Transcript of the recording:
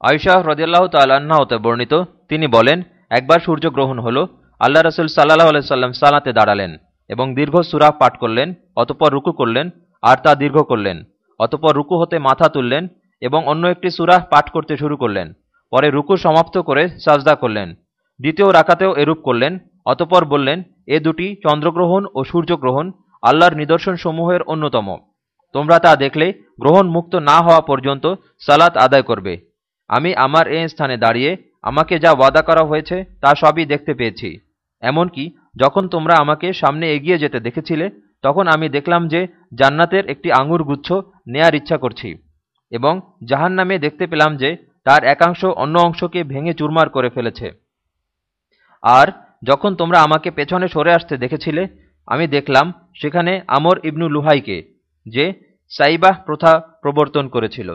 আয়শাহ রদিয়াল্লাহ তাল্লাহ্না হতে বর্ণিত, তিনি বলেন, একবার সূর্যগ্রহণ হল, আল্লাহ রসুল সাল্লাহ আলাইসাল্লাম সালাতে দাঁড়ালেন এবং দীর্ঘ সুরা পাঠ করলেন, অতপর রুকু করলেন আর তা দীর্ঘ করলেন, অতপর রুকু হতে মাথা তুললেন এবং অন্য একটি সুরাহ পাঠ করতে শুরু করলেন। পরে রুকু সমাপ্ত করে সাজদা করলেন। দ্বিতীয় রাকাতেও এরূপ করলেন, অতপর বললেন, এ দুটি, চন্দ্রগ্রহণ ও সূর্যগ্রহণ, আল্লাহর নিদর্শনসমূহের অন্যতম। তোমরা তা দেখলে গ্রহণ মুক্ত না হওয়া পর্যন্ত সালাত আদায় করবে। আমি আমার এ স্থানে দাঁড়িয়ে আমাকে যা ওয়াদা করা হয়েছে তা সবই দেখতে পেয়েছি। এমনকি যখন তোমরা আমাকে সামনে এগিয়ে যেতে দেখেছিলে, তখন আমি দেখলাম যে জান্নাতের একটি আঙুর গুচ্ছ নেয়ার ইচ্ছা করছি এবং জাহান নামে দেখতে পেলাম যে তার একাংশ অন্য অংশকে ভেঙে চুরমার করে ফেলেছে। আর যখন তোমরা আমাকে পেছনে সরে আসতে দেখেছিলে, আমি দেখলাম সেখানে আমর ইবনু লুহাইকে, যে সাইবাহ প্রথা প্রবর্তন করেছিল।